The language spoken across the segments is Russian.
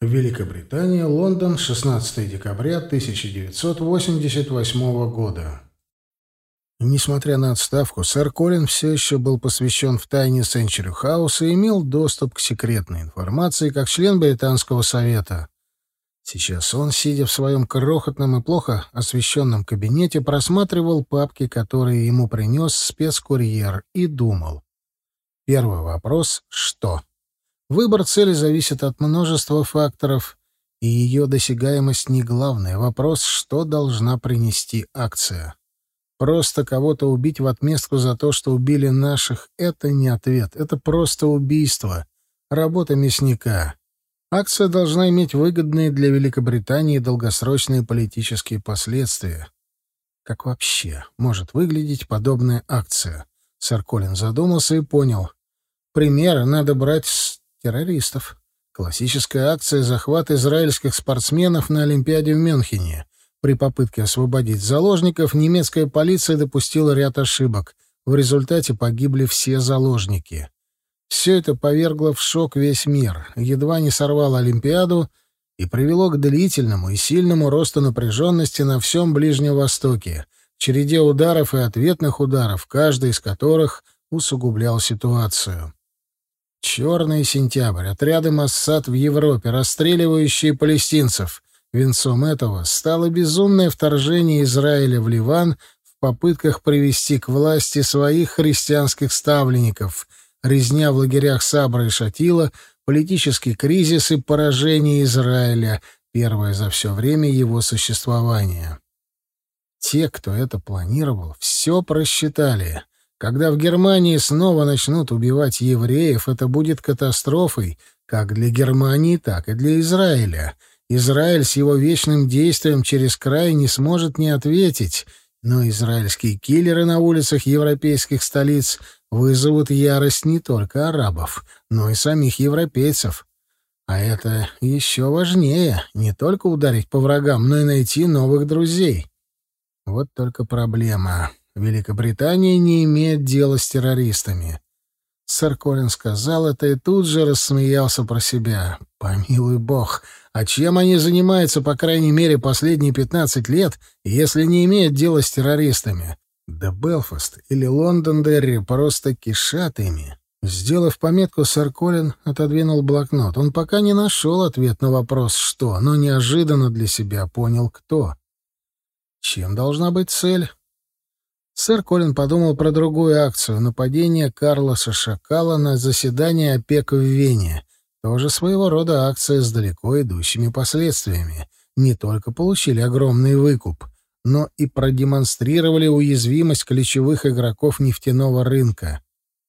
Великобритания, Лондон, 16 декабря 1988 года. Несмотря на отставку, сэр Колин все еще был посвящен в тайне Сенчури Хауса и имел доступ к секретной информации как член Британского совета. Сейчас он, сидя в своем крохотном и плохо освещенном кабинете, просматривал папки, которые ему принес спецкурьер, и думал. Первый вопрос — что? Выбор цели зависит от множества факторов, и ее досягаемость не главный. Вопрос, что должна принести акция. Просто кого-то убить в отместку за то, что убили наших, это не ответ. Это просто убийство. Работа мясника. Акция должна иметь выгодные для Великобритании долгосрочные политические последствия. Как вообще может выглядеть подобная акция? Сэр Колин задумался и понял. Примеры надо брать с террористов. Классическая акция захват израильских спортсменов на Олимпиаде в Мюнхене. При попытке освободить заложников немецкая полиция допустила ряд ошибок. В результате погибли все заложники. Все это повергло в шок весь мир, едва не сорвало Олимпиаду и привело к длительному и сильному росту напряженности на всем Ближнем Востоке, череде ударов и ответных ударов, каждый из которых усугублял ситуацию. Черный сентябрь, отряды Моссад в Европе, расстреливающие палестинцев. Венцом этого стало безумное вторжение Израиля в Ливан в попытках привести к власти своих христианских ставленников, резня в лагерях Сабра и Шатила, политический кризис и поражение Израиля, первое за все время его существования. Те, кто это планировал, все просчитали. Когда в Германии снова начнут убивать евреев, это будет катастрофой как для Германии, так и для Израиля. Израиль с его вечным действием через край не сможет не ответить, но израильские киллеры на улицах европейских столиц вызовут ярость не только арабов, но и самих европейцев. А это еще важнее — не только ударить по врагам, но и найти новых друзей. Вот только проблема. Великобритания не имеет дела с террористами. Сэр Колин сказал это и тут же рассмеялся про себя. Помилуй бог, а чем они занимаются, по крайней мере, последние пятнадцать лет, если не имеют дела с террористами? Да Белфаст или Лондон-Дерри просто кишат ими. Сделав пометку, сэр Колин отодвинул блокнот. Он пока не нашел ответ на вопрос «что», но неожиданно для себя понял «кто». Чем должна быть цель? Сэр Колин подумал про другую акцию — нападение Карлоса Шакала на заседание ОПЕК в Вене. Тоже своего рода акция с далеко идущими последствиями. Не только получили огромный выкуп, но и продемонстрировали уязвимость ключевых игроков нефтяного рынка.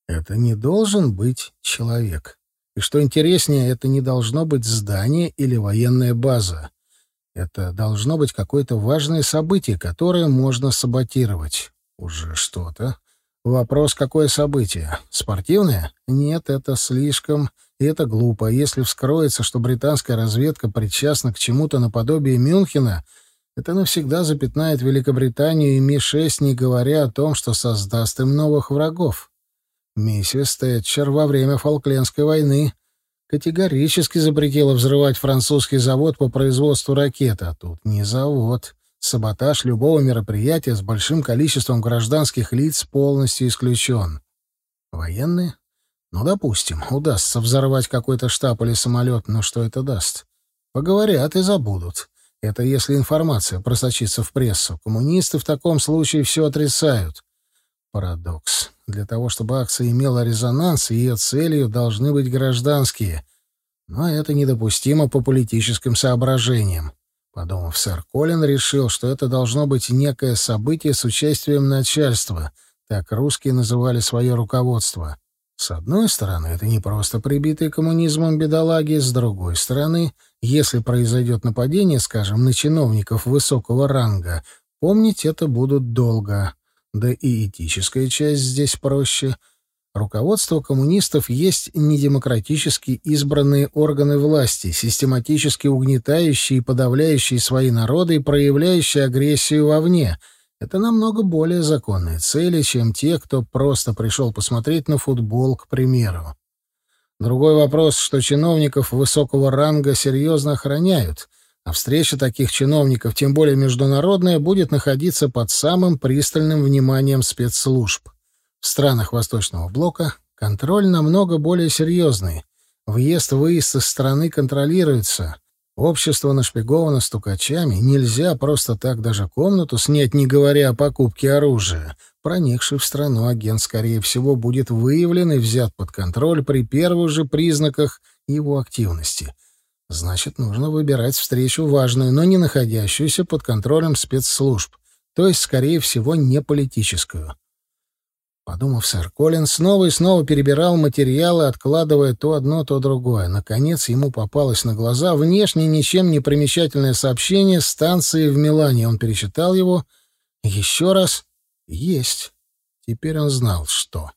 Это не должен быть человек. И что интереснее, это не должно быть здание или военная база. Это должно быть какое-то важное событие, которое можно саботировать. Уже что-то. Вопрос, какое событие? Спортивное? Нет, это слишком... Это глупо. Если вскроется, что британская разведка причастна к чему-то наподобие Мюнхена, это навсегда запятнает Великобританию и Ми-6, не говоря о том, что создаст им новых врагов. Миссис Тэтчер во время Фолклендской войны категорически запретила взрывать французский завод по производству ракет, а тут не завод. Саботаж любого мероприятия с большим количеством гражданских лиц полностью исключен. Военные? Ну, допустим, удастся взорвать какой-то штаб или самолет, но что это даст? Поговорят и забудут. Это если информация просочится в прессу. Коммунисты в таком случае все отрицают. Парадокс. Для того, чтобы акция имела резонанс, ее целью должны быть гражданские. Но это недопустимо по политическим соображениям. Подумав, сэр Колин решил, что это должно быть некое событие с участием начальства. Так русские называли свое руководство. С одной стороны, это не просто прибитые коммунизмом бедолаги, с другой стороны, если произойдет нападение, скажем, на чиновников высокого ранга, помнить это будут долго. Да и этическая часть здесь проще — Руководство коммунистов есть недемократически избранные органы власти, систематически угнетающие и подавляющие свои народы и проявляющие агрессию вовне. Это намного более законные цели, чем те, кто просто пришел посмотреть на футбол, к примеру. Другой вопрос, что чиновников высокого ранга серьезно охраняют, а встреча таких чиновников, тем более международная, будет находиться под самым пристальным вниманием спецслужб. В странах Восточного блока контроль намного более серьезный. Въезд-выезд из страны контролируется. Общество нашпиговано стукачами. Нельзя просто так даже комнату снять, не говоря о покупке оружия. Проникший в страну агент, скорее всего, будет выявлен и взят под контроль при первых же признаках его активности. Значит, нужно выбирать встречу важную, но не находящуюся под контролем спецслужб, то есть, скорее всего, не политическую. Подумав, сэр Колин снова и снова перебирал материалы, откладывая то одно, то другое. Наконец ему попалось на глаза внешне ничем не примечательное сообщение станции в Милане. Он перечитал его еще раз. Есть. Теперь он знал, что.